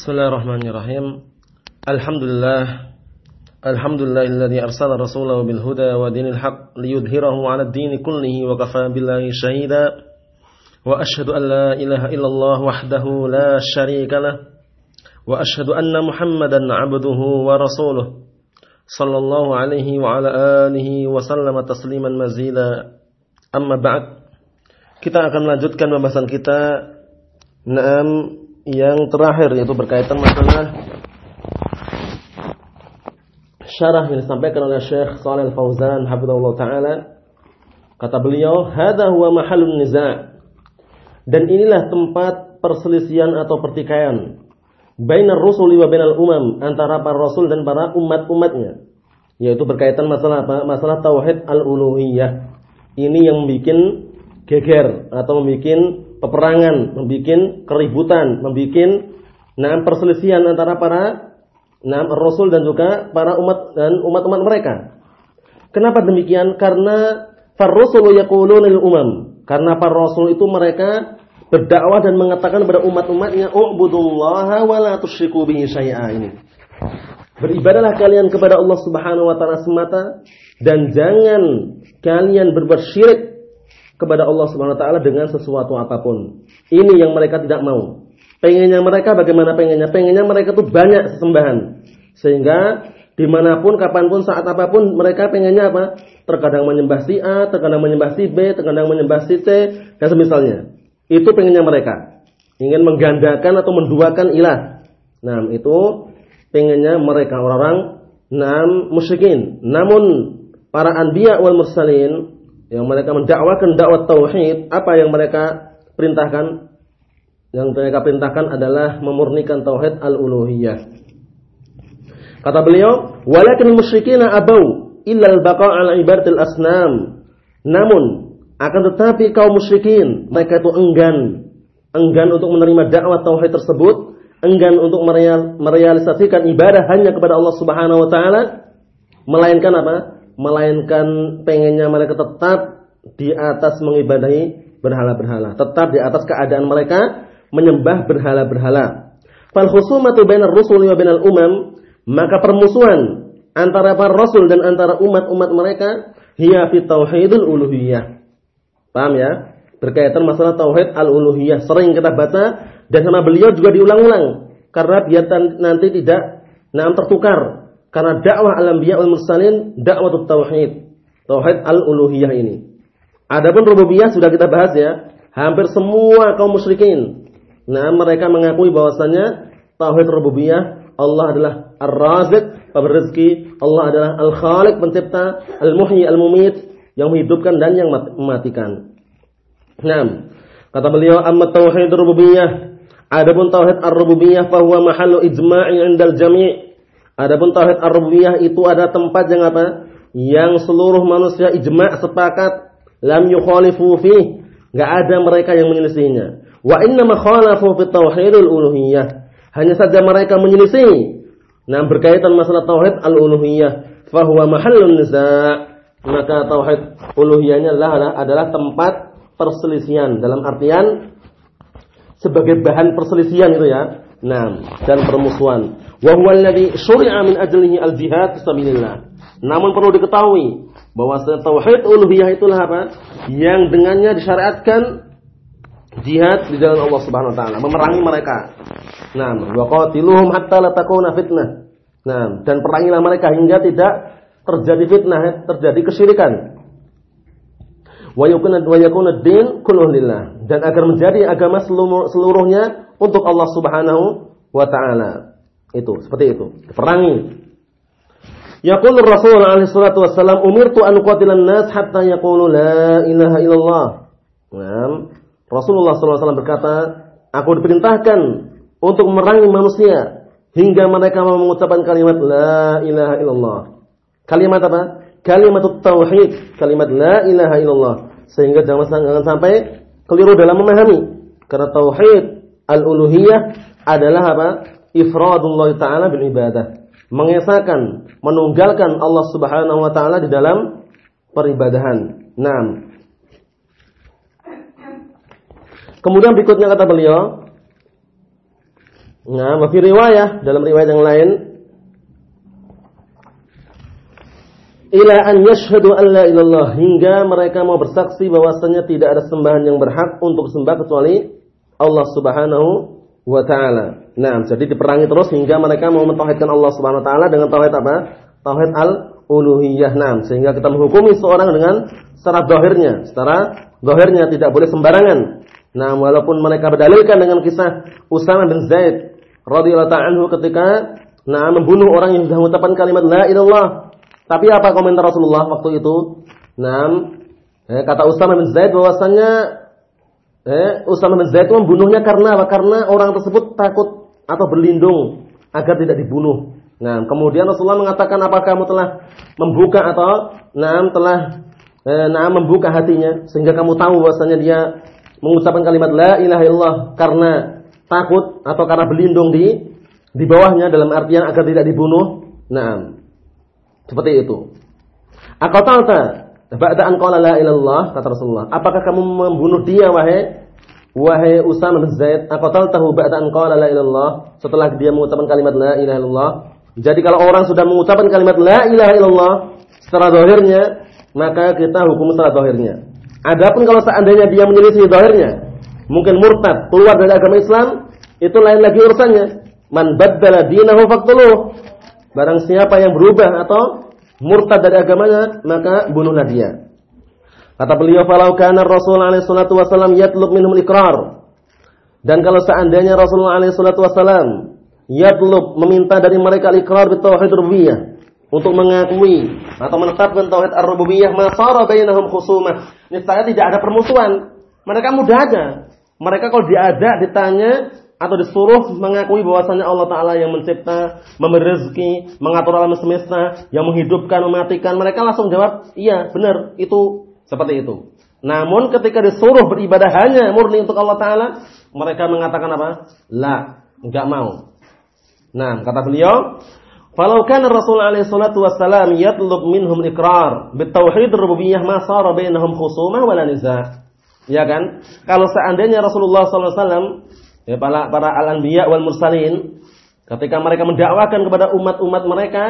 Bismillahirrahmanirrahim. Alhamdulillah. Alhamdulillahilladzi arsala rasulahu bil huda wa dinil haq liyudhhirahu 'ala ad-din kullihi wa kafa billahi shahida. Wa asyhadu an la ilaha illallah wahdahu la syarika lah. Wa asyhadu anna Muhammadan 'abduhu wa rasuluh. Sallallahu alaihi wa ala alihi wa sallama tasliman mazida. Amma ba'd. Kita akan melanjutkan pembahasan kita. Naam yang terakhir yaitu berkaitan masalah syarah yang disampaikan oleh Syekh Shalal Fauzan hafizahullah taala. Kata beliau hadza huwa mahallun niza' dan inilah tempat perselisihan atau pertikaian bainar rusuli wa bainal umam antara para rasul dan para umat-umatnya yaitu berkaitan masalah apa? Masalah tauhid al-uluhiyah. Ini yang membuat geger atau membuat peperangan, membuat keributan, membuat nah perselisihan antara para nah rasul dan juga para umat dan umat-umat mereka. Kenapa demikian? Karena farrusulu yaquluna lil umam. Karena para rasul itu mereka berdakwah dan mengatakan kepada umat-umatnya, "Ubudullaha wa la tusyriku bihi syai'a." Ini. Beribadahlah kalian kepada Allah Subhanahu wa taala semata dan jangan kalian berbuat syirik kepada Allah Subhanahu wa taala dengan sesuatu apa pun. Ini yang mereka tidak mau. Pengennya mereka bagaimana pengennya? Pengennya mereka tuh banyak sesembahan. Sehingga di mana pun, kapan pun, saat apa pun mereka pengennya apa? Terkadang menyembah si A, terkadang menyembah si B, terkadang menyembah si C, dan semisalnya. Itu pengennya mereka. Ingin menggandakan atau menduakan ilah. Nah, itu pengennya mereka orang-orang nam musyrikin. Namun para anbiya wal mursalin yang mereka mendakwakan dakwah tauhid, apa yang mereka perintahkan? Yang mereka perintahkan adalah memurnikan tauhid al-uluhiyah. Kata beliau, "Walakin musyrikina abau illa al-baqa' ala ibadatil asnam." Namun, akan tetapi kaum musyrikin, mereka itu enggan, enggan untuk menerima dakwah tauhid tersebut, enggan untuk merealisasikan ibadah hanya kepada Allah Subhanahu wa taala, melainkan apa? Melainkan pengennya mereka tetap di atas mengibadahi berhala-berhala, tetap di atas keadaan mereka menyembah berhala-berhala. Fal khusumatu bainar rusuli wa bainal umam, maka permusuhan antara para rasul dan antara umat-umat mereka hiya fi tauhidul uluhiyah. Paham ya? Berkaitan masalah tauhid al-uluhiyah sering kita baca dan sama beliau juga diulang-ulang karena biar nanti tidak nah tertukar karena dakwah al-anbiya wal mursalin dakwah tauhid. Tauhid al-uluhiyah ini. Adapun rububiyah sudah kita bahas ya. Hampir semua kaum musyrikin. Nah, mereka mengakui bahwasanya tauhid rububiyah Allah adalah Ar-Raziq, pemberi rezeki, Allah adalah Al-Khaliq, pencipta, Al-Muhyi, Al-Mumit, yang menghidupkan dan yang mematikan. Nah, kata beliau, "Amma tauhid rububiyah." Adapun tauhid ar-rububiyah bahwa mahallu ijma'i 'indal jami' Adapun tauhid ar-rububiyah itu ada tempat yang apa? Yang seluruh manusia ijma' sepakat lam yukhalifu fi, enggak ada mereka yang menyelisihinya. Wa inna ma khalafu fi tauhidul uluhiyah. Hanya saja mereka menyelisih. Nah, berkaitan masalah tauhid al-uluhiyah, fahuwa mahallun niza'. Maka tauhid uluhiyahnya adalah, adalah tempat perselisihan dalam artian sebagai bahan perselisihan itu ya. Nah, dan permusuhan. Wa huwa syuri'a min ajlihi al-jihad fisabilillah. Namun perlu diketahui bahwa tauhid uluhiyah itulah apa? Yang dengannya disyariatkan jihad di jalan Allah Subhanahu wa taala, memerangi mereka. Nah, wa qatiluhum hatta la takuna fitnah. Nah, dan perangilah mereka hingga tidak terjadi fitnah, terjadi kesyirikan. Wa yakuna wa yakuna din dan agar menjadi agama seluruhnya untuk Allah Subhanahu wa taala. Itu, seperti itu. Perangi. Yaqulu Rasul alaihi salatu wassalam, "Umirtu an uqatilan nas hatta yaqulu la ilaha illallah." Nah, Rasulullah SAW berkata, "Aku diperintahkan untuk memerangi manusia hingga mereka mau mengucapkan kalimat la ilaha illallah." Kalimat apa? Kalimat tauhid, kalimat la ilaha illallah. Sehingga jangan, jangan sampai keliru dalam memahami. Karena tauhid Al-uluhiyah adalah apa? Ifradullah taala bil ibadah. Mengesahkan, menunggalkan Allah Subhanahu wa taala di dalam peribadahan. Naam. Kemudian berikutnya kata beliau, Nah, wa riwayah dalam riwayat yang lain ila an yashhadu an la ilallah hingga mereka mau bersaksi bahwasanya tidak ada sembahan yang berhak untuk sembah kecuali Allah Subhanahu wa taala. Nah, jadi diperangi terus hingga mereka mau mentauhidkan Allah Subhanahu wa taala dengan tauhid apa? Tauhid al-uluhiyah. Nah, sehingga kita menghukumi seorang dengan secara dohirnya, secara dohirnya tidak boleh sembarangan. Nah, walaupun mereka berdalilkan dengan kisah Usama bin Zaid radhiyallahu anhu ketika nah membunuh orang yang sudah mengucapkan kalimat la ilallah tapi apa komentar Rasulullah waktu itu? Nah, eh, kata Usama bin Zaid bahwasanya eh, Usama bin Zaid itu membunuhnya karena apa? Karena orang tersebut takut atau berlindung agar tidak dibunuh. Nah, kemudian Rasulullah mengatakan apakah kamu telah membuka atau nah telah eh, nah membuka hatinya sehingga kamu tahu bahwasanya dia mengucapkan kalimat la ilaha illallah karena takut atau karena berlindung di di bawahnya dalam artian agar tidak dibunuh. Nah, seperti itu. Aqatalta ba'da an qala la ilallah kata Rasulullah. Apakah kamu membunuh dia wahai wahai Usama bin Zaid? Aqataltahu ba'da an qala la ilallah setelah dia mengucapkan kalimat la ilaha illallah. Jadi kalau orang sudah mengucapkan kalimat la ilaha illallah secara zahirnya, maka kita hukum secara zahirnya. Adapun kalau seandainya dia menyelisih zahirnya, mungkin murtad, keluar dari agama Islam, itu lain lagi urusannya. Man baddala dinahu faqtuluh. Barang siapa yang berubah atau murtad dari agamanya, maka bunuhlah dia. Kata beliau, "Falau kana Rasul alaihi salatu wasallam yatlub minhum ikrar." Dan kalau seandainya Rasulullah alaihi salatu wasallam yatlub meminta dari mereka ikrar bi tauhid rububiyah untuk mengakui atau menetapkan tauhid ar-rububiyah, masara bainahum khusumah. Niscaya tidak ada permusuhan. Mereka mudah aja. Mereka kalau diada ditanya atau disuruh mengakui bahwasanya Allah Taala yang mencipta, memberi rezeki, mengatur alam semesta, yang menghidupkan, mematikan, mereka langsung jawab, iya benar itu seperti itu. Namun ketika disuruh beribadah hanya murni untuk Allah Taala, mereka mengatakan apa? La, enggak mau. Nah, kata beliau, "Falau kana Rasul alaihi salatu wassalam yatlub minhum iqrar bitauhid rububiyyah ma sara bainahum khusumah wala niza'." Ya kan? Kalau seandainya Rasulullah wasallam ya, para para al-anbiya wal mursalin ketika mereka mendakwakan kepada umat-umat mereka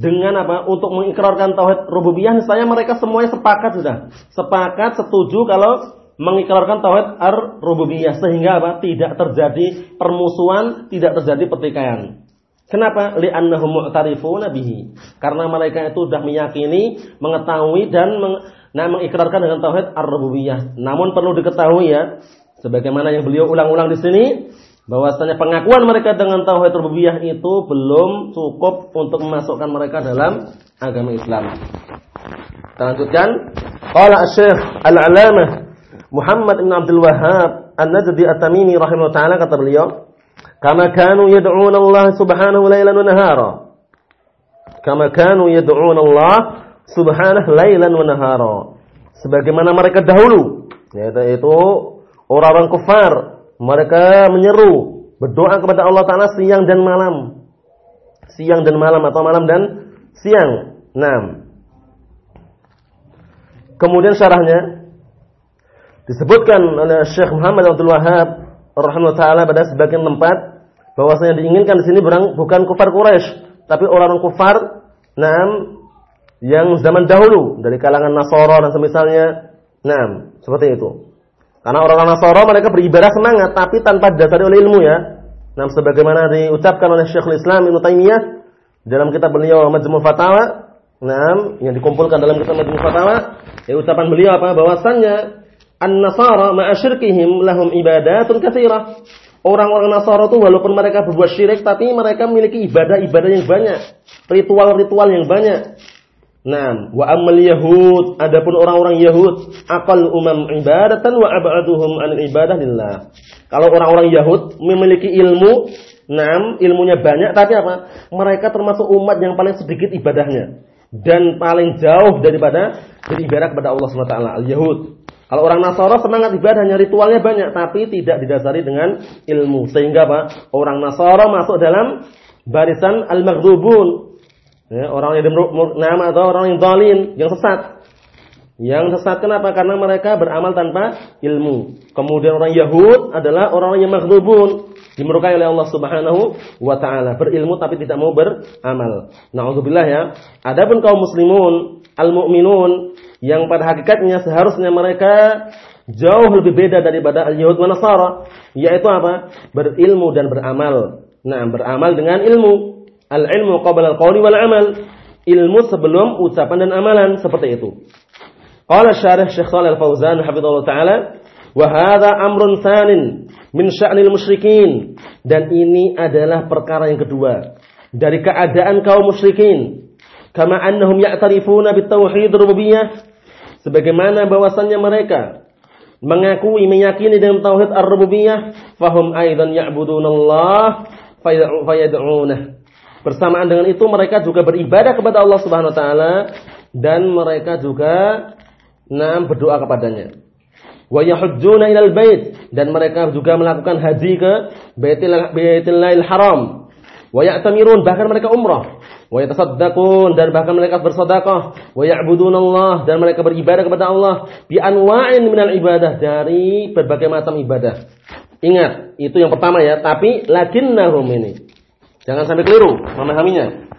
dengan apa? Untuk mengikrarkan tauhid rububiyah, saya mereka semuanya sepakat sudah. Sepakat setuju kalau mengikrarkan tauhid ar-rububiyah sehingga apa? Tidak terjadi permusuhan, tidak terjadi pertikaian. Kenapa? Li'annahum mu'tarifuna bihi. Karena mereka itu sudah meyakini, mengetahui dan meng, nah, mengikrarkan dengan tauhid ar-rububiyah. Namun perlu diketahui ya, sebagaimana yang beliau ulang-ulang di sini bahwasanya pengakuan mereka dengan tauhid rububiyah itu belum cukup untuk memasukkan mereka dalam agama Islam. Kita lanjutkan. Qala Syekh Al-Alamah Muhammad bin Abdul Wahhab An-Najdi At-Tamimi rahimahullah taala kata beliau, "Kama kanu yad'una Allah subhanahu lailan wa nahara." Kama kanu yad'una Allah subhanahu lailan wa nahara. Sebagaimana mereka dahulu, yaitu orang-orang kafir mereka menyeru berdoa kepada Allah taala siang dan malam. Siang dan malam atau malam dan siang. Nah. Kemudian syarahnya disebutkan oleh Syekh Muhammad Abdul Wahab rahimahullah taala pada sebagian tempat bahwasanya diinginkan di sini bukan kufar Quraisy, tapi orang-orang kufar Naam yang zaman dahulu dari kalangan Nasara dan semisalnya. Naam, seperti itu. Karena orang-orang Nasara mereka beribadah semangat tapi tanpa didasari oleh ilmu ya. Nah, sebagaimana diucapkan oleh Syekhul Islam Ibnu Taimiyah dalam kitab beliau Majmu' Fatawa, nah, yang dikumpulkan dalam kitab Majmu' Fatawa, ya ucapan beliau apa? Bahwasannya an-nasara ma'asyirkihim lahum ibadatun katsirah. Orang-orang Nasara itu walaupun mereka berbuat syirik tapi mereka memiliki ibadah-ibadah yang banyak, ritual-ritual yang banyak. Nah, wa ammal yahud, adapun orang-orang Yahud, akal umam ibadatan wa ab'aduhum an ibadah lillah. Kalau orang-orang Yahud memiliki ilmu, nah, ilmunya banyak tapi apa? Mereka termasuk umat yang paling sedikit ibadahnya dan paling jauh daripada beribadah kepada Allah SWT al-Yahud. Kalau orang Nasara semangat ibadahnya, ritualnya banyak tapi tidak didasari dengan ilmu. Sehingga apa? Orang Nasara masuk dalam barisan al-maghdubun, Ya, orang yang nama atau orang yang zalim, yang sesat. Yang sesat kenapa? Karena mereka beramal tanpa ilmu. Kemudian orang Yahud adalah orang yang maghdubun. dimurkai oleh Allah Subhanahu wa taala. Berilmu tapi tidak mau beramal. Nauzubillah ya. Adapun kaum muslimun, al-mu'minun yang pada hakikatnya seharusnya mereka jauh lebih beda daripada al-Yahud wa Nasara, yaitu apa? Berilmu dan beramal. Nah, beramal dengan ilmu. Al-ilmu qabla al-qawli wal amal. Ilmu sebelum ucapan dan amalan seperti itu. Qala syarih Syekh Shalih Al-Fauzan hafizallahu taala, "Wa hadza amrun tsanin min sya'nil musyrikin." Dan ini adalah perkara yang kedua dari keadaan kaum musyrikin. Kama annahum ya'tarifuna bitauhid rububiyyah sebagaimana bahwasannya mereka mengakui meyakini dengan tauhid ar-rububiyah fahum aidan ya'budunallah fayad'unah bersamaan dengan itu mereka juga beribadah kepada Allah Subhanahu wa taala dan mereka juga nam berdoa kepadanya. Wa yahujjuna ilal bait dan mereka juga melakukan haji ke Baitul Baitillahil Haram. Wa ya'tamirun bahkan mereka umrah. Wa yatasaddaqun dan bahkan mereka bersedekah. Wa ya'budunallah dan mereka beribadah kepada Allah. Bi anwa'in minal ibadah dari berbagai macam ibadah. Ingat, itu yang pertama ya, tapi lakinnahum ini. Jangan sampai keliru memahaminya.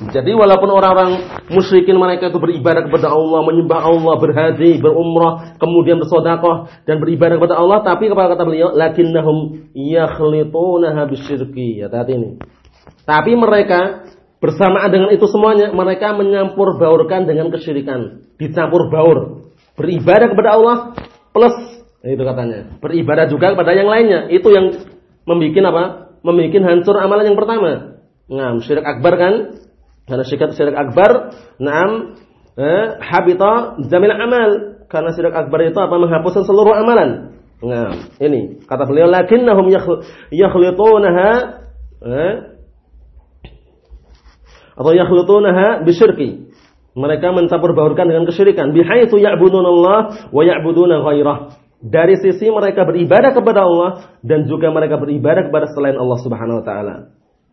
Jadi walaupun orang-orang musyrikin mereka itu beribadah kepada Allah, menyembah Allah, berhaji, berumrah, kemudian bersedekah dan beribadah kepada Allah, tapi kepada kata beliau, lakinnahum yakhlitunaha bisyirki. Ya, hati ini. Tapi mereka Bersamaan dengan itu semuanya, mereka menyampur baurkan dengan kesyirikan. Dicampur baur. Beribadah kepada Allah plus itu katanya. Beribadah juga kepada yang lainnya. Itu yang membuat apa? Membuat hancur amalan yang pertama. Nah, syirik akbar kan? Karena syirik syirik akbar, naam eh, habita jamil amal. Karena syirik akbar itu apa? Menghapuskan seluruh amalan. Nah, ini kata beliau lakinnahum yakhlitunaha eh, atau yakhlutunaha bisyirki. Mereka mencampur baurkan dengan kesyirikan. Bihaitsu ya'budunallah wa ya'buduna ghairah. Dari sisi mereka beribadah kepada Allah dan juga mereka beribadah kepada selain Allah Subhanahu wa taala.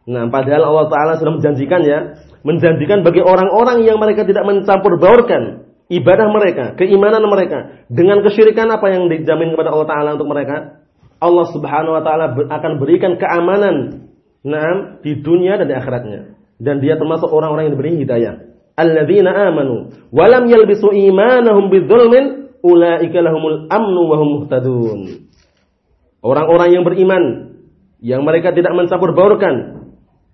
Nah, padahal Allah taala sudah menjanjikan ya, menjanjikan bagi orang-orang yang mereka tidak mencampur baurkan ibadah mereka, keimanan mereka dengan kesyirikan apa yang dijamin kepada Allah taala untuk mereka? Allah Subhanahu wa taala akan berikan keamanan nah, di dunia dan di akhiratnya dan dia termasuk orang-orang yang diberi hidayah. Alladzina amanu wa lam yalbisu imanahum bidzulmin ulaika lahumul amnu wa. Orang-orang yang beriman yang mereka tidak mencampur baurkan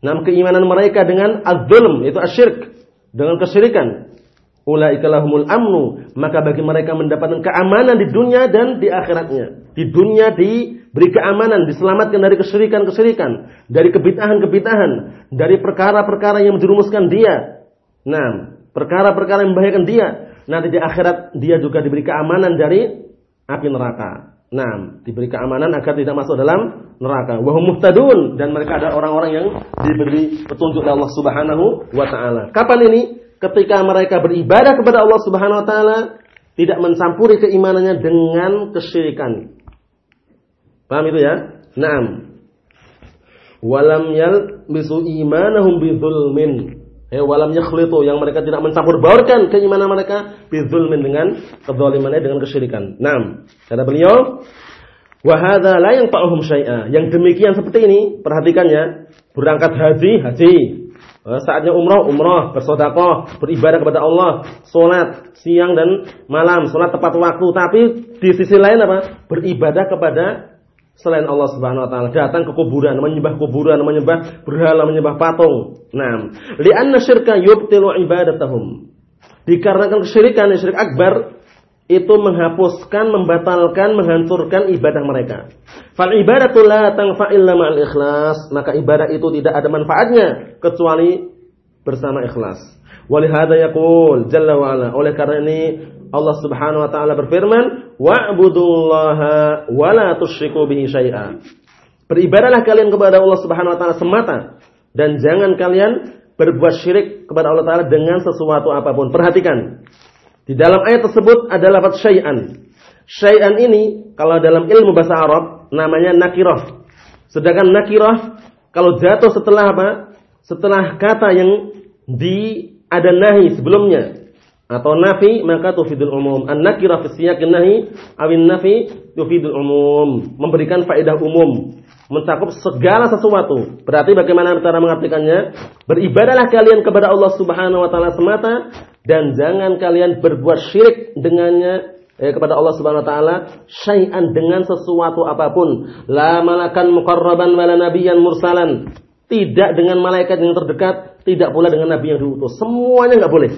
nam keimanan mereka dengan az-zulm itu asyirk dengan kesyirikan ulaika lahumul amnu maka bagi mereka mendapatkan keamanan di dunia dan di akhiratnya di dunia diberi keamanan diselamatkan dari kesyirikan-kesyirikan dari kebitahan-kebitahan dari perkara-perkara yang menjerumuskan dia. Nah, perkara-perkara yang membahayakan dia. Nanti di akhirat dia juga diberi keamanan dari api neraka. Nah, diberi keamanan agar tidak masuk dalam neraka. Wahum muhtadun dan mereka ada orang-orang yang diberi petunjuk oleh Allah Subhanahu wa taala. Kapan ini? Ketika mereka beribadah kepada Allah Subhanahu wa taala, tidak mencampuri keimanannya dengan kesyirikan. Paham itu ya? Naam walam bisu imanahum bidzulmin eh walam yakhlitu yang mereka tidak mencampur baurkan keimanan mereka bidzulmin dengan kedzalimannya dengan kesyirikan. Naam. Kata beliau, wa hadza la yanfa'uhum syai'a. Yang demikian seperti ini, perhatikan ya. Berangkat haji, haji. Eh, saatnya umrah, umrah, bersedekah, beribadah kepada Allah, salat siang dan malam, salat tepat waktu, tapi di sisi lain apa? Beribadah kepada selain Allah Subhanahu wa taala datang ke kuburan menyembah kuburan menyembah berhala menyembah patung. Nah li'anna syirka yubtilu ibadatahum. Dikarenakan kesyirikan syirik akbar itu menghapuskan membatalkan menghancurkan ibadah mereka. Fal ibadatu la tanfa illa ma'al ikhlas. Maka ibadah itu tidak ada manfaatnya kecuali bersama ikhlas. Walihada yaqul jalla wa ala oleh karena ini Allah Subhanahu wa taala berfirman, "Wa'budullaha wa la tusyriku bihi syai'a." Beribadahlah kalian kepada Allah Subhanahu wa taala semata dan jangan kalian berbuat syirik kepada Allah taala dengan sesuatu apa pun. Perhatikan. Di dalam ayat tersebut ada lafaz syai'an. Syai'an ini kalau dalam ilmu bahasa Arab namanya nakirah. Sedangkan nakirah kalau jatuh setelah apa? Setelah kata yang di ada nahi sebelumnya atau nafi maka tufidul umum. An-nakirah fi siyaqin nahi awin nafi tufidul umum, memberikan faedah umum, mencakup segala sesuatu. Berarti bagaimana cara mengartikannya? Beribadahlah kalian kepada Allah Subhanahu wa taala semata dan jangan kalian berbuat syirik dengannya eh, kepada Allah Subhanahu wa taala syai'an dengan sesuatu apa pun. La malakan muqarraban wala nabiyyan mursalan. Tidak dengan malaikat yang terdekat, tidak pula dengan nabi yang diutus. Semuanya enggak boleh.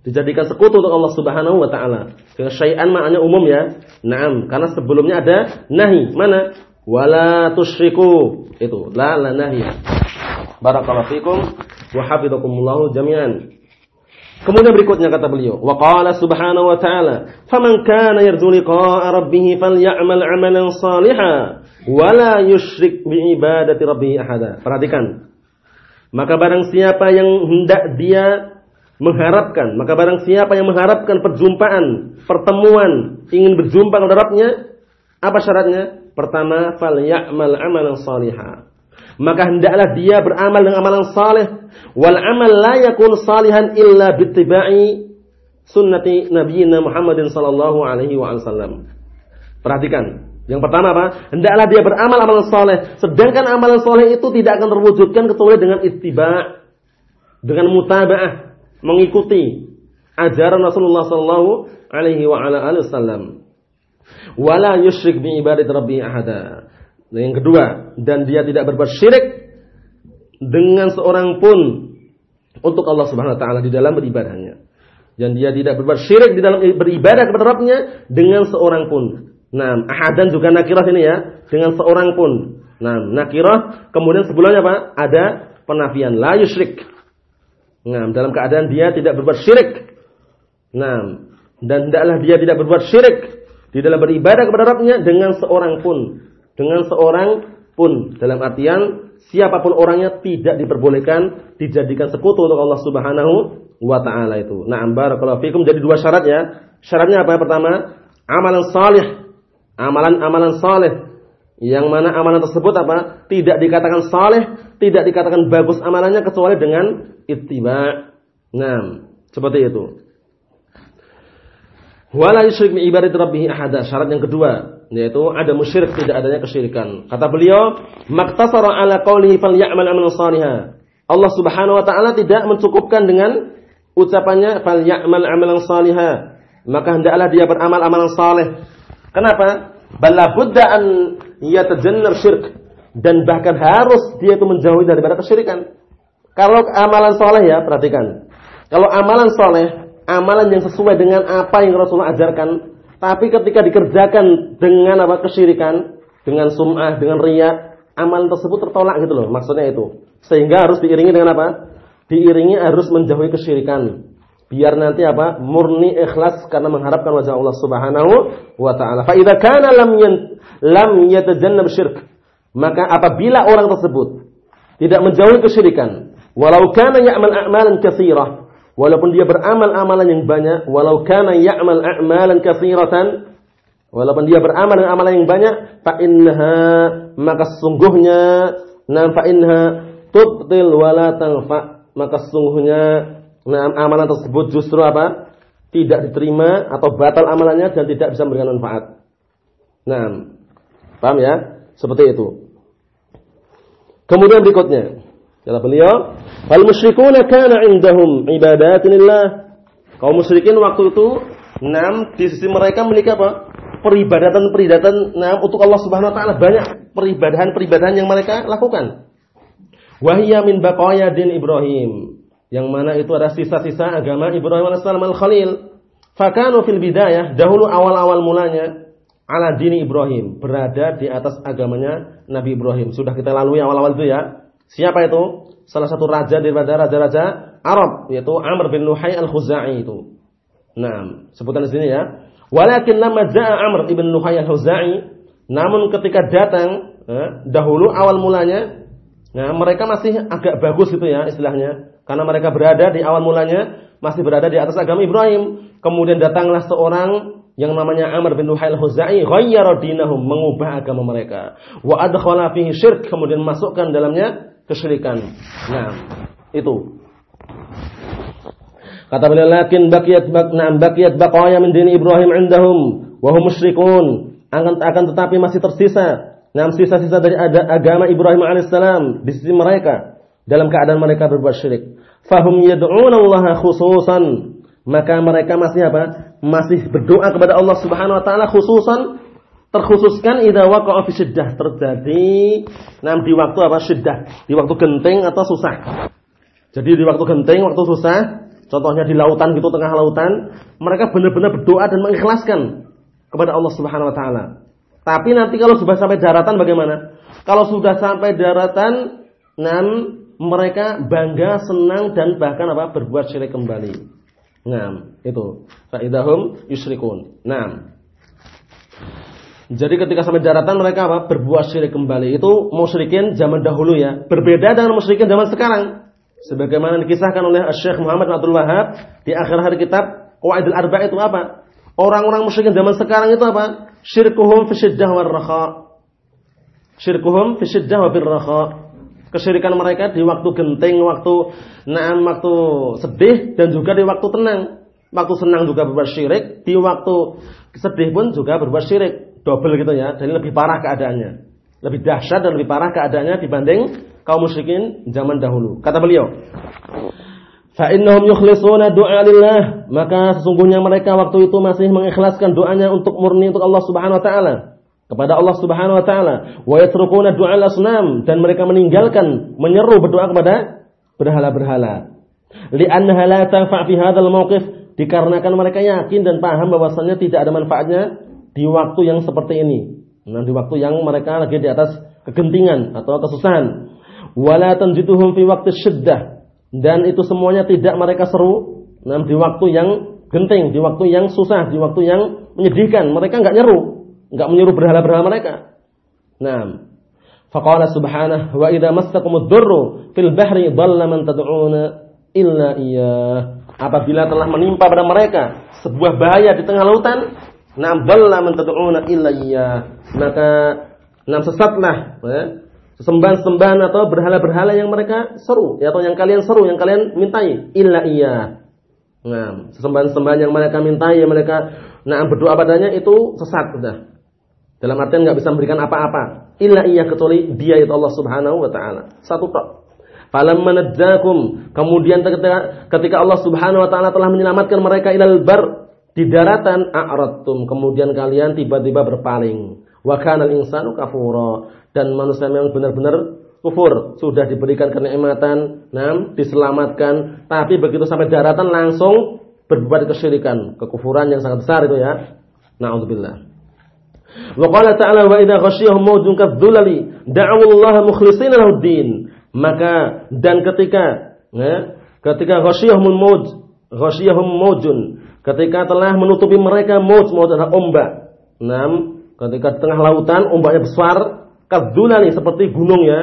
Dijadikan sekutu untuk Allah Subhanahu wa taala. Dengan syai'an maknanya umum ya. Naam, karena sebelumnya ada nahi. Mana? Wala tusyriku. Itu la la nahi. Barakallahu fikum wa hafizakumullah jami'an. Kemudian berikutnya kata beliau, wa qala subhanahu wa ta'ala, "Faman kana yarju liqa'a rabbih falyamal 'amalan shalihan wa la yusyrik bi ibadati rabbih ahada." Perhatikan. Maka barang siapa yang hendak dia mengharapkan, maka barang siapa yang mengharapkan perjumpaan, pertemuan, ingin berjumpa dengan Rabbnya, apa syaratnya? Pertama, falyamal 'amalan shalihan. Maka hendaklah dia beramal dengan amalan saleh Wal amal la yakun salihan illa bittiba'i sunnati nabiyina Muhammadin sallallahu alaihi wasallam. Perhatikan. Yang pertama apa? Hendaklah dia beramal amalan soleh. Sedangkan amalan soleh itu tidak akan terwujudkan kecuali dengan ittiba' dengan mutaba'ah, mengikuti ajaran Rasulullah sallallahu alaihi wa ala alihi wasallam. Wala yusyrik bi ibadati rabbi ahada. Dan yang kedua, dan dia tidak berbuat syirik dengan seorang pun untuk Allah Subhanahu wa taala di dalam beribadahnya. Dan dia tidak berbuat syirik di dalam beribadah kepada Rabbnya dengan seorang pun. Nah, ahadan juga nakirah ini ya, dengan seorang pun. Nah, nakirah kemudian sebelumnya apa? Ada penafian la yusyrik. Nah, dalam keadaan dia tidak berbuat syirik. Nah, dan hendaklah dia tidak berbuat syirik di dalam beribadah kepada Rabbnya dengan seorang pun. Dengan seorang pun dalam artian siapa pun orangnya tidak diperbolehkan dijadikan sekutu untuk Allah Subhanahu wa taala itu. Nah, barakallahu fikum jadi dua syarat ya. Syaratnya apa? Pertama, amalan salih. Amalan-amalan saleh yang mana amalan tersebut apa? Tidak dikatakan saleh, tidak dikatakan bagus amalannya kecuali dengan ittiba. Nah, seperti itu. Wala yusyrik bi ibadati rabbih ahada. Syarat yang kedua, yaitu ada musyrik tidak adanya kesyirikan. Kata beliau, "Maktasara ala qaulihi falyamal amalan salihah." Allah Subhanahu wa taala tidak mencukupkan dengan ucapannya falyamal amalan salihah. Maka hendaklah dia beramal amalan saleh. Kenapa? Bala budda an yatajannab syirk dan bahkan harus dia itu menjauhi daripada kesyirikan. Kalau amalan soleh ya, perhatikan. Kalau amalan soleh, amalan yang sesuai dengan apa yang Rasulullah ajarkan, tapi ketika dikerjakan dengan apa kesyirikan, dengan sum'ah, dengan riya, amalan tersebut tertolak gitu loh. Maksudnya itu. Sehingga harus diiringi dengan apa? Diiringi harus menjauhi kesyirikan. Biar nanti apa? Murni ikhlas karena mengharapkan wajah Allah Subhanahu wa taala. Fa idza kana lam yan, lam yatajannab syirk. Maka apabila orang tersebut tidak menjauhi kesyirikan, walau kana ya'mal a'malan katsirah, walaupun dia beramal amalan yang banyak, walau kana ya'mal a'malan katsiratan, walaupun dia beramal dengan amalan yang banyak, fa innaha maka sungguhnya nam fa innaha tubtil wala tanfa, maka sungguhnya nah, amalan tersebut justru apa? tidak diterima atau batal amalannya dan tidak bisa memberikan manfaat. Nah, paham ya? Seperti itu. Kemudian berikutnya, Kata beliau, "Wal musyrikuna kana indahum ibadatillah." Kaum musyrikin waktu itu enam di sisi mereka memiliki apa? Peribadatan-peribadatan enam untuk Allah Subhanahu wa taala banyak peribadahan-peribadahan yang mereka lakukan. Wahia min baqaya din Ibrahim. Yang mana itu ada sisa-sisa agama Ibrahim alaihissalam al-Khalil. Fakanu fil bidayah, dahulu awal-awal mulanya ala dini Ibrahim, berada di atas agamanya Nabi Ibrahim. Sudah kita lalui awal-awal itu ya. Siapa itu? Salah satu raja daripada raja-raja Arab yaitu Amr bin Luhai al-Khuzai itu. Nah, sebutan di sini ya. Walakin nama ja'a Amr bin Luhai al-Khuzai, namun ketika datang eh, dahulu awal mulanya, nah mereka masih agak bagus itu ya istilahnya, karena mereka berada di awal mulanya masih berada di atas agama Ibrahim. Kemudian datanglah seorang yang namanya Amr bin Luhai al-Khuzai ghayyara dinahum, mengubah agama mereka. Wa adkhala fihi syirk, kemudian masukkan dalamnya kesyirikan. Nah, itu. Kata beliau lakin baqiyat na'am baqiyat baqaya min dini Ibrahim indahum wa hum musyrikun. Akan akan tetapi masih tersisa enam sisa-sisa dari agama Ibrahim alaihissalam di sisi mereka dalam keadaan mereka berbuat syirik. Fahum yad'una Allah khususan. Maka mereka masih apa? Masih berdoa kepada Allah Subhanahu wa taala khususan terkhususkan idza waqa'a fi syiddah terjadi nah di waktu apa syiddah di waktu genting atau susah jadi di waktu genting waktu susah contohnya di lautan gitu tengah lautan mereka benar-benar berdoa dan mengikhlaskan kepada Allah Subhanahu wa taala tapi nanti kalau sudah sampai daratan bagaimana kalau sudah sampai daratan nan mereka bangga senang dan bahkan apa berbuat syirik kembali Nah, itu. Faidahum yusyrikun. Nah, jadi ketika sampai daratan mereka apa? Berbuat syirik kembali. Itu musyrikin zaman dahulu ya. Berbeda dengan musyrikin zaman sekarang. Sebagaimana dikisahkan oleh Syekh Muhammad Abdul Wahab di akhir hari kitab Qawaidul Arba itu apa? Orang-orang musyrikin zaman sekarang itu apa? Syirkuhum fi syiddah war raha. Syirkuhum fi syiddah wa raha. Kesyirikan mereka di waktu genting, waktu naam, waktu sedih dan juga di waktu tenang. Waktu senang juga berbuat syirik, di waktu sedih pun juga berbuat syirik double gitu ya. Jadi lebih parah keadaannya. Lebih dahsyat dan lebih parah keadaannya dibanding kaum musyrikin zaman dahulu. Kata beliau, "Fa innahum yukhlisuna du'a lillah." Maka sesungguhnya mereka waktu itu masih mengikhlaskan doanya untuk murni untuk Allah Subhanahu wa taala. Kepada Allah Subhanahu wa taala, wa yatrukuna du'a dan mereka meninggalkan menyeru berdoa kepada berhala-berhala. Li'annaha la tanfa' fi hadzal dikarenakan mereka yakin dan paham bahwasanya tidak ada manfaatnya di waktu yang seperti ini. Nah, di waktu yang mereka lagi di atas kegentingan atau kesusahan. Wala tanjituhum fi waktu syiddah. Dan itu semuanya tidak mereka seru nah, di waktu yang genting, di waktu yang susah, di waktu yang menyedihkan. Mereka enggak nyeru, enggak menyeru berhala-berhala mereka. Nah, faqala subhanahu wa idza massakumud durru fil bahri dhalla man tad'una illa iyyah. Apabila telah menimpa pada mereka sebuah bahaya di tengah lautan, Nam dalla man tad'una illa iya. Maka nam sesatlah ya. Sembahan-sembahan atau berhala-berhala yang mereka seru ya, atau yang kalian seru, yang kalian mintai illa iya. Nah, sesembahan-sembahan yang mereka mintai, yang mereka nah berdoa padanya itu sesat sudah. Dalam artian nggak bisa memberikan apa-apa. Illa iya kecuali Dia itu Allah Subhanahu wa taala. Satu tok. Falam manajjakum. Kemudian ketika, ketika Allah Subhanahu wa taala telah menyelamatkan mereka ilal bar di daratan a'radtum kemudian kalian tiba-tiba berpaling wa kana insanu kafura dan manusia memang benar-benar kufur. Sudah diberikan kenikmatan nam diselamatkan. Tapi begitu sampai daratan langsung berbuat kesyirikan. Kekufuran yang sangat besar itu ya. Naudzubillah. Wa qala ta'ala wa idza ghasyiyahum mawjun kadzulali da'u Allah mukhlishina lahuddin maka dan ketika ya, ketika ghasyiyahumul mawj ghasyiyahum mawjun ketika telah menutupi mereka maut maut adalah ombak. Enam, ketika di tengah lautan ombaknya besar, kadzulali seperti gunung ya.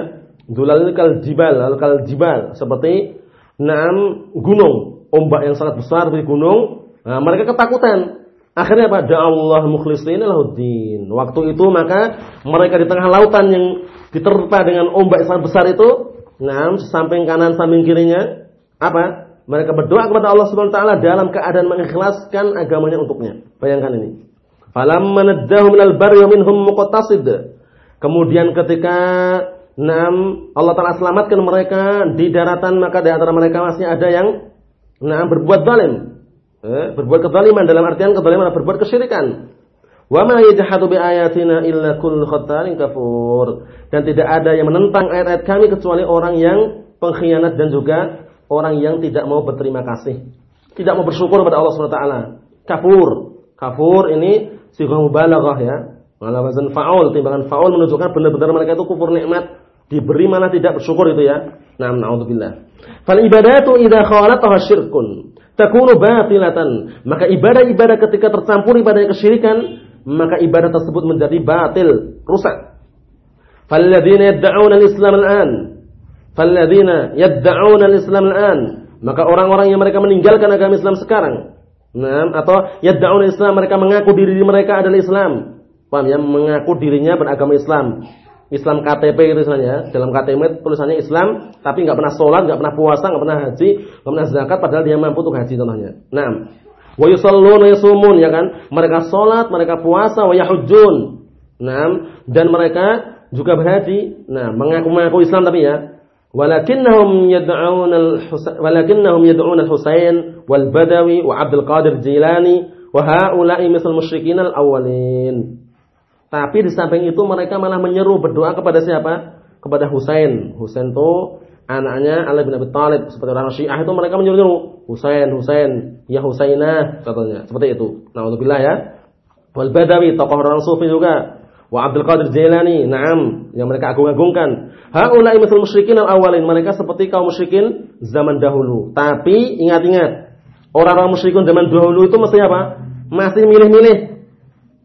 Dulal kal jibal, kal jibal seperti enam gunung, ombak yang sangat besar seperti gunung. Nah, mereka ketakutan. Akhirnya pada Allah mukhlisin lahuddin. Waktu itu maka mereka di tengah lautan yang diterpa dengan ombak yang sangat besar itu, nah, samping kanan samping kirinya apa? mereka berdoa kepada Allah Subhanahu taala dalam keadaan mengikhlaskan agamanya untuknya. Bayangkan ini. Falamma naddahu minal barri minhum muqtasid. Kemudian ketika enam Allah Taala selamatkan mereka di daratan maka di antara mereka masih ada yang enam berbuat zalim. Eh, berbuat kezaliman dalam artian kezaliman berbuat kesyirikan. Wa ma yajhadu bi ayatina illa kullu khattarin kafur. Dan tidak ada yang menentang ayat-ayat kami kecuali orang yang pengkhianat dan juga orang yang tidak mau berterima kasih, tidak mau bersyukur kepada Allah SWT. Kafur, kafur ini sighah mubalaghah ya. Ala wazan faul, timbangan faul menunjukkan benar-benar mereka itu kufur nikmat, diberi mana tidak bersyukur itu ya. Nah, naudzubillah. Fal ibadatu idza khalataha syirkun takunu batilatan. Maka ibadah-ibadah ketika tercampur ibadah kesyirikan, maka ibadah tersebut menjadi batil, rusak. Falladzina yad'una al-islam al-an Falladzina yad'una al-Islam al-an. Maka orang-orang yang mereka meninggalkan agama Islam sekarang. Nah, atau yad'una Islam mereka mengaku diri mereka adalah Islam. Paham ya? Mengaku dirinya beragama Islam. Islam KTP itu misalnya, dalam KTP tulisannya Islam, tapi nggak pernah sholat, nggak pernah puasa, nggak pernah haji, nggak pernah zakat, padahal dia mampu untuk haji contohnya. Nah, wa yusallun wa yasumun ya kan? Mereka sholat, mereka puasa, wa yahujjun. Nah, dan mereka juga berhaji. Nah, mengaku-mengaku Islam tapi ya. Walakinnahum yad'un al-Husain walakinnahum yad'un al-Husain wal Badawi wa Abdul Qadir Jilani wa haula'i misal musyrikin al-awwalin. Tapi di samping itu mereka malah menyeru berdoa kepada siapa? Kepada Husain. Husain itu anaknya Ali bin Abi Thalib seperti orang Syiah itu mereka menyeru Husain, Husain, ya Husainah katanya. Seperti itu. Untuk ya. Wal Badawi tokoh orang sufi juga. Wa Abdul Qadir Jailani, na'am, yang mereka agung-agungkan. Haula'i mithl musyrikin al-awwalin, mereka seperti kaum musyrikin zaman dahulu. Tapi ingat-ingat, orang-orang musyrikin zaman dahulu itu mesti apa? Masih milih-milih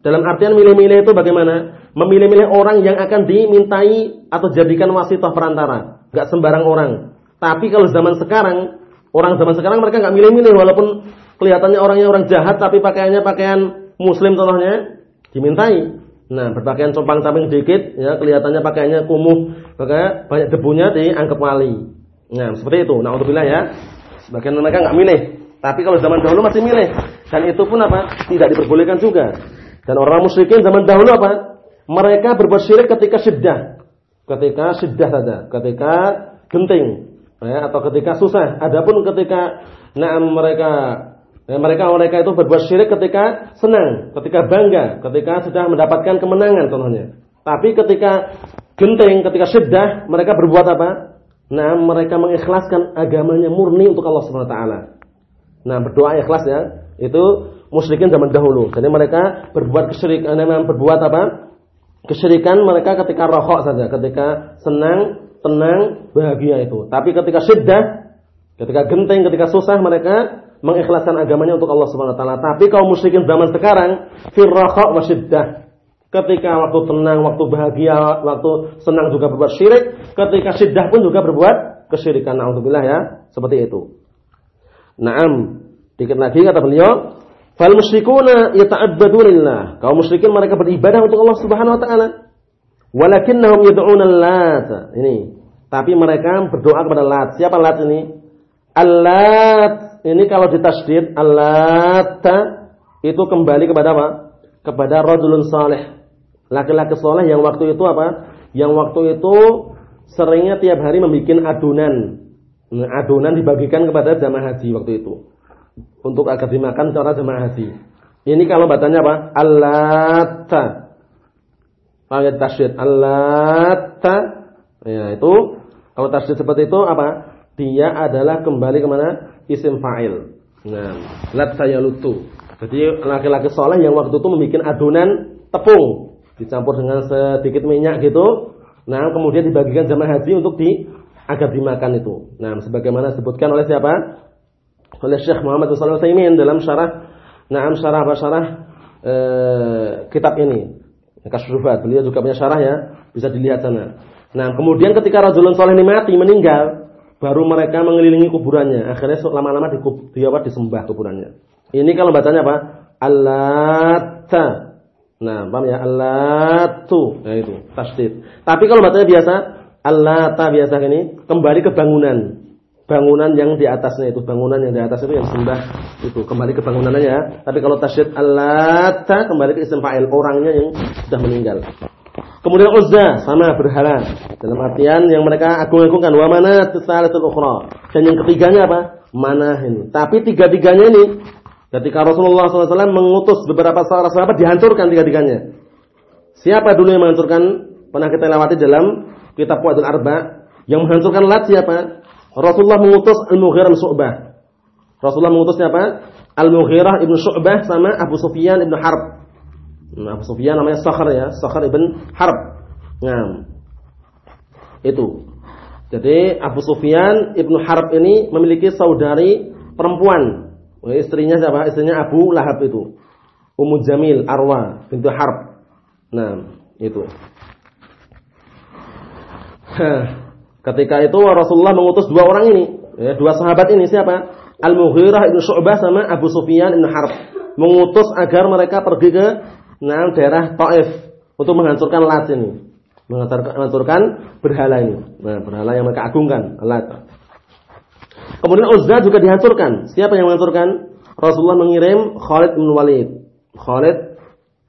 dalam artian milih-milih itu bagaimana? Memilih-milih orang yang akan dimintai atau jadikan wasitah perantara. Gak sembarang orang. Tapi kalau zaman sekarang, orang zaman sekarang mereka nggak milih-milih walaupun kelihatannya orangnya orang jahat tapi pakaiannya pakaian muslim contohnya dimintai. Nah, berpakaian compang-camping dikit, ya kelihatannya pakaiannya kumuh, maka banyak debunya dianggap wali. Nah, seperti itu. Nah, untuk ya. Sebagian mereka nggak milih. Tapi kalau zaman dahulu masih milih. Dan itu pun apa? Tidak diperbolehkan juga. Dan orang musyrikin zaman dahulu apa? Mereka berbuat syirik ketika syiddah. Ketika syiddah saja, ketika genting, ya, atau ketika susah. Adapun ketika nah mereka ya, mereka mereka itu berbuat syirik ketika senang, ketika bangga, ketika sudah mendapatkan kemenangan contohnya. Tapi ketika genting, ketika syiddah, mereka berbuat apa? Nah, mereka mengikhlaskan agamanya murni untuk Allah Subhanahu wa taala. Nah, berdoa ikhlas ya. Itu musyrikin zaman dahulu. Jadi mereka berbuat kesyirikan, eh, memang berbuat apa? Kesyirikan mereka ketika rokok saja, ketika senang, tenang, bahagia itu. Tapi ketika syiddah, ketika genting, ketika susah mereka mengikhlaskan agamanya untuk Allah Subhanahu wa taala. Tapi kaum musyrikin zaman sekarang fir wa syiddah. Ketika waktu tenang, waktu bahagia, waktu senang juga berbuat syirik, ketika syiddah pun juga berbuat kesyirikan. Alhamdulillah ya, seperti itu. Naam, dikit lagi kata beliau, Fal musyrikuna yata'abbadu lillah. Kaum musyrikin mereka beribadah untuk Allah Subhanahu wa taala. Walakinnahum yad'una Lat. Ini. Tapi mereka berdoa kepada Lat. Siapa Lat ini? Al-Lat. Ini kalau ditasydid Al-Lat itu kembali kepada apa? Kepada rajulun saleh. Laki-laki saleh yang waktu itu apa? Yang waktu itu seringnya tiap hari membuat adunan. Adunan dibagikan kepada jamaah haji waktu itu untuk agar dimakan cara jemaah haji. Ini kalau bacanya apa? Allata. Pakai tasydid. Allata. Ya, itu kalau tasydid seperti itu apa? Dia adalah kembali ke mana? Isim fa'il. Nah, lat saya lutu. Jadi laki-laki soleh yang waktu itu membuat adonan tepung dicampur dengan sedikit minyak gitu. Nah, kemudian dibagikan jemaah haji untuk di agar dimakan itu. Nah, sebagaimana disebutkan oleh siapa? Oleh Syekh Muhammad bin Shalih Utsaimin dalam syarah Naam syarah apa syarah e, kitab ini. Kasyufat. Beliau juga punya syarah ya, bisa dilihat sana. Nah, kemudian ketika Rajulun Saleh ini mati, meninggal, baru mereka mengelilingi kuburannya. Akhirnya lama-lama di, di apa, disembah kuburannya. Ini kalau bacanya apa? Allata. Nah, paham ya? Allatu. Nah itu, tasdid. Tapi kalau bacanya biasa, Allata biasa ini kembali ke bangunan bangunan yang di atasnya itu bangunan yang di atas itu yang sembah itu. Kembali ke bangunannya ya. Tapi kalau tasyid alata kembali ke isim fa'il orangnya yang sudah meninggal. Kemudian uzza sama berhala. Dalam artian yang mereka agung-agungkan wa mana tsalatul ukhra. Dan yang ketiganya apa? Manahin tapi tiga-tiganya ini ketika Rasulullah SAW mengutus beberapa sahabat dihancurkan tiga-tiganya. Siapa dulu yang menghancurkan? Pernah kita lewati dalam kitab Qawaidul Arba yang menghancurkan Lat siapa Rasulullah mengutus Al-Mughirah bin Syu'bah. Rasulullah mengutus siapa? Al-Mughirah ibn Syu'bah sama Abu Sufyan ibn Harb. Nah, Abu Sufyan namanya Sakhar ya, Sakhar ibn Harb. Nah, itu. Jadi Abu Sufyan ibn Harb ini memiliki saudari perempuan. Istrinya siapa? Istrinya Abu Lahab itu. Ummu Jamil Arwa bintu Harb. Nah, itu. Ketika itu Rasulullah mengutus dua orang ini, ya, dua sahabat ini siapa? Al-Mughirah ibn Syu'bah sama Abu Sufyan ibn Harb. Mengutus agar mereka pergi ke nah, daerah Taif untuk menghancurkan Lat ini. mengaturkan berhala ini. Nah, berhala yang mereka agungkan, Lat. Kemudian Uzza juga dihancurkan. Siapa yang menghancurkan? Rasulullah mengirim Khalid bin Walid. Khalid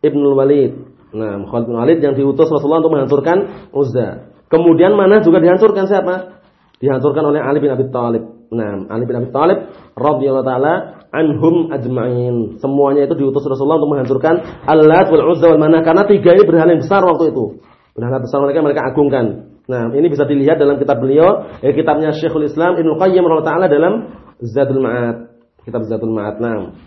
ibn Walid. Nah, Khalid bin Walid yang diutus Rasulullah untuk menghancurkan Uzza. Kemudian mana juga dihancurkan siapa? Dihancurkan oleh Ali bin Abi Thalib. Nah, Ali bin Abi Thalib radhiyallahu taala anhum ajma'in. Semuanya itu diutus Rasulullah untuk menghancurkan Al-Lat wal Uzza wal Manah karena tiga ini berhala yang besar waktu itu. Berhala besar mereka mereka agungkan. Nah, ini bisa dilihat dalam kitab beliau, ya kitabnya Syekhul Islam Ibnu Qayyim taala dalam Zadul Ma'ad. Kitab Zadul Ma'ad. Nah,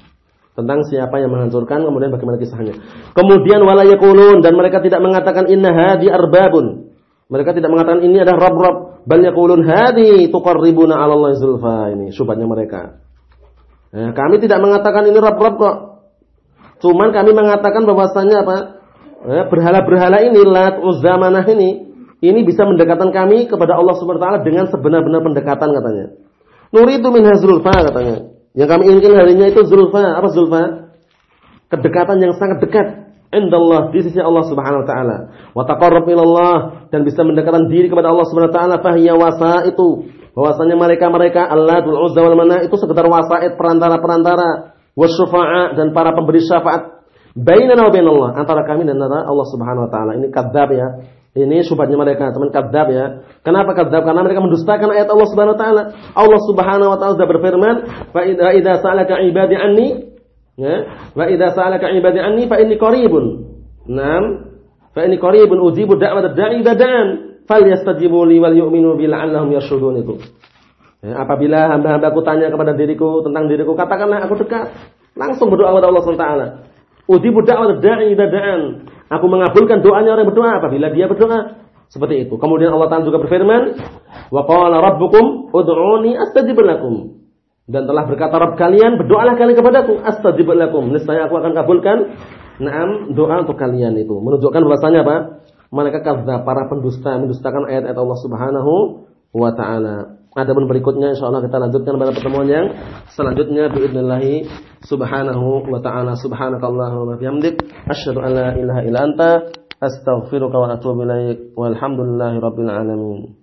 tentang siapa yang menghancurkan kemudian bagaimana kisahnya. Kemudian wala yaqulun dan mereka tidak mengatakan inna hadi arbabun. Mereka tidak mengatakan ini adalah rabb-rabb, bal yaqulun hadi tuqarribuna 'ala Allah zulfa. Ini syubhatnya mereka. Nah, kami tidak mengatakan ini rabb-rabb kok. Cuman kami mengatakan bahwasanya apa? Eh, berhala-berhala ini Lat Uzza Manah ini ini bisa mendekatkan kami kepada Allah Subhanahu wa taala dengan sebenar-benar pendekatan katanya. Nuridu min hazulfa katanya. Yang kami inginkan harinya itu zulfa. Apa zulfa? Kedekatan yang sangat dekat indallah di sisi Allah Subhanahu wa taala. Wa taqarrub ilallah dan bisa mendekatkan diri kepada Allah Subhanahu wa taala fahiya itu. Bahwasanya mereka-mereka Allah Allatul Uzza wal Manah itu sekedar wasaid perantara-perantara wasyufa'a dan para pemberi syafaat bainana wa bainallah antara kami dan antara Allah Subhanahu wa taala. Ini kadzab ya. Ini syubhatnya mereka, teman kadzab ya. Kenapa kadzab? Karena mereka mendustakan ayat Allah Subhanahu wa taala. Allah Subhanahu wa taala sudah berfirman, "Fa idza sa'alaka 'ibadi anni" ya, "Wa idza sa'alaka 'ibadi anni fa inni qaribun." Naam. Fa inni qaribun ujibu da'wat da'i bada'an falyastajibu li wal yu'minu bi la'allahum yarshudun itu. Ya, apabila hamba-hambaku tanya kepada diriku tentang diriku, katakanlah aku dekat. Langsung berdoa kepada Allah taala. Ujibu da'wat da'i bada'an. Aku mengabulkan doanya orang berdoa apabila dia berdoa. Seperti itu. Kemudian Allah Ta'ala juga berfirman, "Wa qala rabbukum ud'uni astajib lakum." Dan telah berkata Rabb kalian, berdoalah kalian kepadaku, astajib lakum. Niscaya aku akan kabulkan Naam doa untuk kalian itu. Menunjukkan bahwasanya apa? Mereka kafir para pendusta mendustakan ayat-ayat Allah Subhanahu wa taala. Adapun berikutnya insyaallah kita lanjutkan pada pertemuan yang selanjutnya باذنillah subhanahu wa taala subhanakallahumma wa bihamdik asyhadu an la ilaha illa anta astaghfiruka wa atubu ilaik walhamdulillahi rabbil alamin